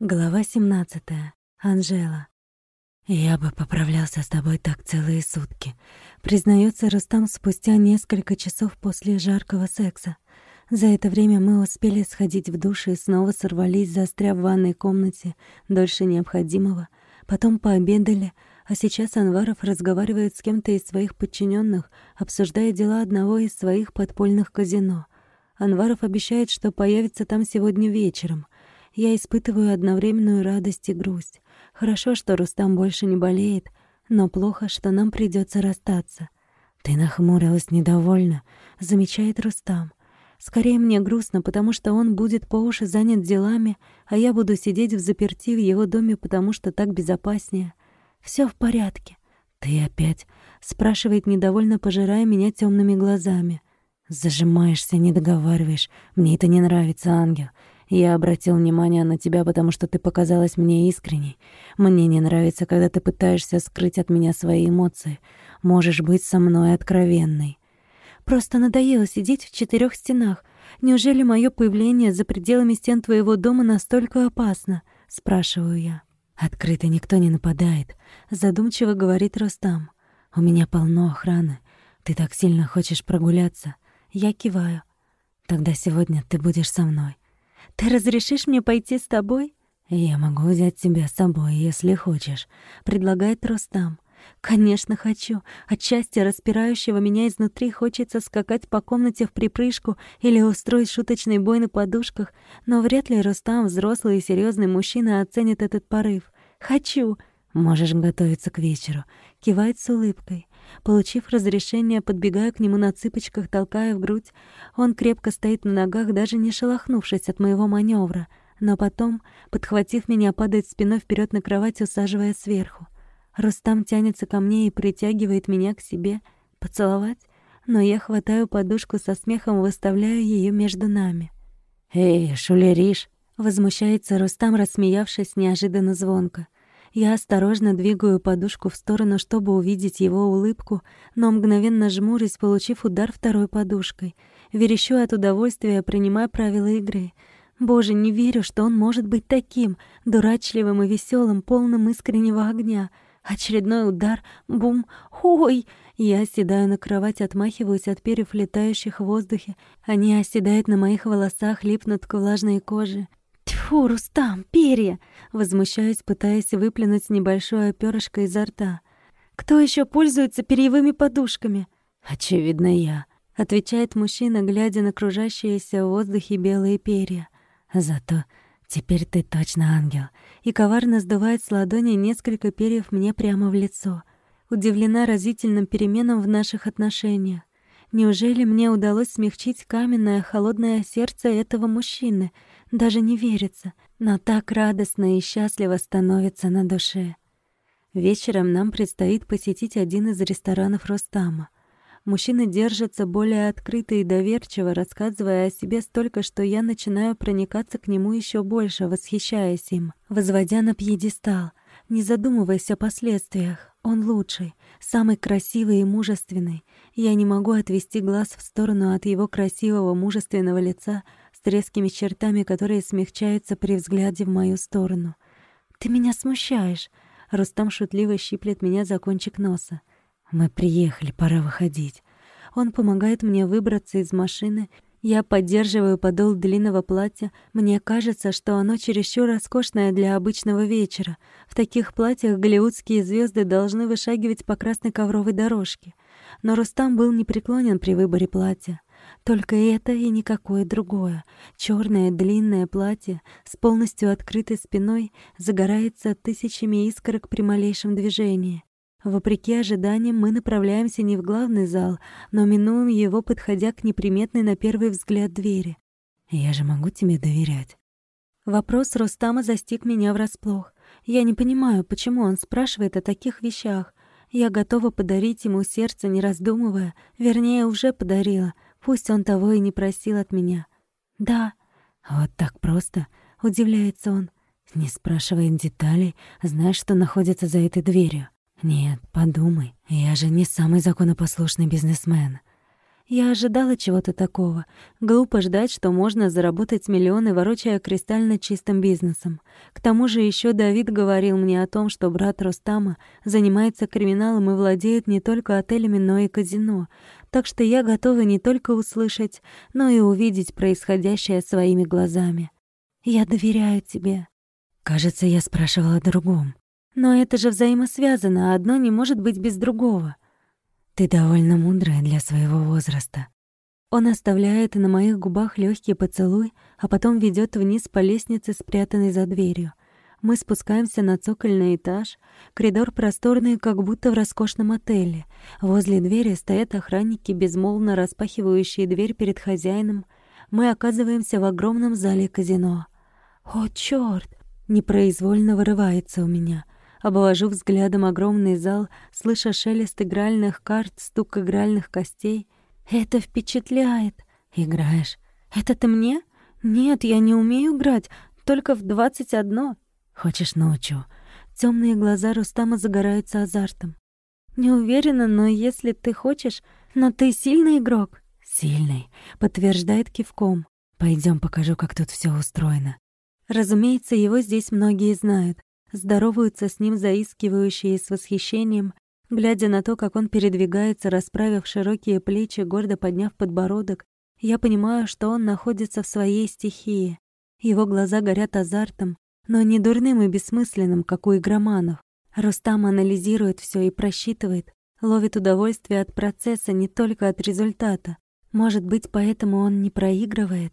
Глава 17. Анжела. «Я бы поправлялся с тобой так целые сутки», — признается Рустам спустя несколько часов после жаркого секса. За это время мы успели сходить в душ и снова сорвались, застряв в ванной комнате дольше необходимого. Потом пообедали, а сейчас Анваров разговаривает с кем-то из своих подчиненных, обсуждая дела одного из своих подпольных казино. Анваров обещает, что появится там сегодня вечером — я испытываю одновременную радость и грусть. Хорошо, что Рустам больше не болеет, но плохо, что нам придется расстаться. «Ты нахмурилась недовольно», — замечает Рустам. «Скорее мне грустно, потому что он будет по уши занят делами, а я буду сидеть в заперти в его доме, потому что так безопаснее. Все в порядке». «Ты опять?» — спрашивает недовольно, пожирая меня темными глазами. «Зажимаешься, не договариваешь. Мне это не нравится, ангел. Я обратил внимание на тебя, потому что ты показалась мне искренней. Мне не нравится, когда ты пытаешься скрыть от меня свои эмоции. Можешь быть со мной откровенной. Просто надоело сидеть в четырех стенах. Неужели мое появление за пределами стен твоего дома настолько опасно? Спрашиваю я. Открыто никто не нападает. Задумчиво говорит Ростам. У меня полно охраны. Ты так сильно хочешь прогуляться. Я киваю. Тогда сегодня ты будешь со мной. «Ты разрешишь мне пойти с тобой?» «Я могу взять тебя с собой, если хочешь», — предлагает Рустам. «Конечно, хочу. От счастья, распирающего меня изнутри, хочется скакать по комнате в припрыжку или устроить шуточный бой на подушках, но вряд ли Рустам, взрослый и серьезный мужчина, оценит этот порыв. Хочу!» «Можешь готовиться к вечеру», — кивает с улыбкой. Получив разрешение, подбегаю к нему на цыпочках, толкая в грудь. Он крепко стоит на ногах, даже не шелохнувшись от моего маневра, но потом, подхватив меня, падает спиной вперед на кровать, усаживая сверху. Рустам тянется ко мне и притягивает меня к себе, поцеловать, но я хватаю подушку со смехом, выставляю ее между нами. «Эй, шулеришь!» — возмущается Рустам, рассмеявшись неожиданно звонко. Я осторожно двигаю подушку в сторону, чтобы увидеть его улыбку, но мгновенно жмурюсь, получив удар второй подушкой. Верещу от удовольствия, принимая правила игры. Боже, не верю, что он может быть таким, дурачливым и веселым, полным искреннего огня. Очередной удар. Бум. Ой! Я оседаю на кровать, отмахиваюсь от перьев, летающих в воздухе. Они оседают на моих волосах, липнут к влажной коже. «Тьфу, Рустам, перья!» Возмущаюсь, пытаясь выплюнуть небольшое перышко изо рта. «Кто еще пользуется перьевыми подушками?» «Очевидно, я», — отвечает мужчина, глядя на кружащиеся в воздухе белые перья. «Зато теперь ты точно ангел». И коварно сдувает с ладони несколько перьев мне прямо в лицо. Удивлена разительным переменам в наших отношениях. Неужели мне удалось смягчить каменное холодное сердце этого мужчины — даже не верится, но так радостно и счастливо становится на душе. Вечером нам предстоит посетить один из ресторанов Ростама. Мужчина держится более открыто и доверчиво, рассказывая о себе столько, что я начинаю проникаться к нему еще больше, восхищаясь им, возводя на пьедестал, не задумываясь о последствиях. Он лучший, самый красивый и мужественный. Я не могу отвести глаз в сторону от его красивого, мужественного лица, с резкими чертами, которые смягчаются при взгляде в мою сторону. «Ты меня смущаешь!» Рустам шутливо щиплет меня за кончик носа. «Мы приехали, пора выходить». Он помогает мне выбраться из машины. Я поддерживаю подол длинного платья. Мне кажется, что оно чересчур роскошное для обычного вечера. В таких платьях голливудские звезды должны вышагивать по красной ковровой дорожке. Но Рустам был непреклонен при выборе платья. Только это и никакое другое. Черное длинное платье с полностью открытой спиной загорается тысячами искорок при малейшем движении. Вопреки ожиданиям, мы направляемся не в главный зал, но минуем его, подходя к неприметной на первый взгляд двери. «Я же могу тебе доверять?» Вопрос Рустама застиг меня врасплох. Я не понимаю, почему он спрашивает о таких вещах. Я готова подарить ему сердце, не раздумывая. Вернее, уже подарила — Пусть он того и не просил от меня. Да, вот так просто, удивляется он. Не спрашивая деталей, знаешь, что находится за этой дверью. Нет, подумай, я же не самый законопослушный бизнесмен. Я ожидала чего-то такого. Глупо ждать, что можно заработать миллионы, ворочая кристально чистым бизнесом. К тому же еще Давид говорил мне о том, что брат Рустама занимается криминалом и владеет не только отелями, но и казино. Так что я готова не только услышать, но и увидеть происходящее своими глазами. Я доверяю тебе. Кажется, я спрашивала о другом. Но это же взаимосвязано, одно не может быть без другого. Ты довольно мудрая для своего возраста. Он оставляет на моих губах легкий поцелуй, а потом ведет вниз по лестнице, спрятанной за дверью. Мы спускаемся на цокольный этаж. Коридор просторный, как будто в роскошном отеле. Возле двери стоят охранники, безмолвно распахивающие дверь перед хозяином. Мы оказываемся в огромном зале казино. О, чёрт! Непроизвольно вырывается у меня — Обвожу взглядом огромный зал, слыша шелест игральных карт, стук игральных костей. Это впечатляет. Играешь? Это ты мне? Нет, я не умею играть, только в двадцать одно. Хочешь, научу? Темные глаза Рустама загораются азартом. Не уверена, но если ты хочешь, но ты сильный игрок. Сильный, подтверждает кивком. Пойдем, покажу, как тут все устроено. Разумеется, его здесь многие знают здороваются с ним заискивающие с восхищением, глядя на то, как он передвигается, расправив широкие плечи, гордо подняв подбородок, я понимаю, что он находится в своей стихии. Его глаза горят азартом, но не дурным и бессмысленным, как у игроманов. Рустам анализирует все и просчитывает, ловит удовольствие от процесса, не только от результата. Может быть, поэтому он не проигрывает?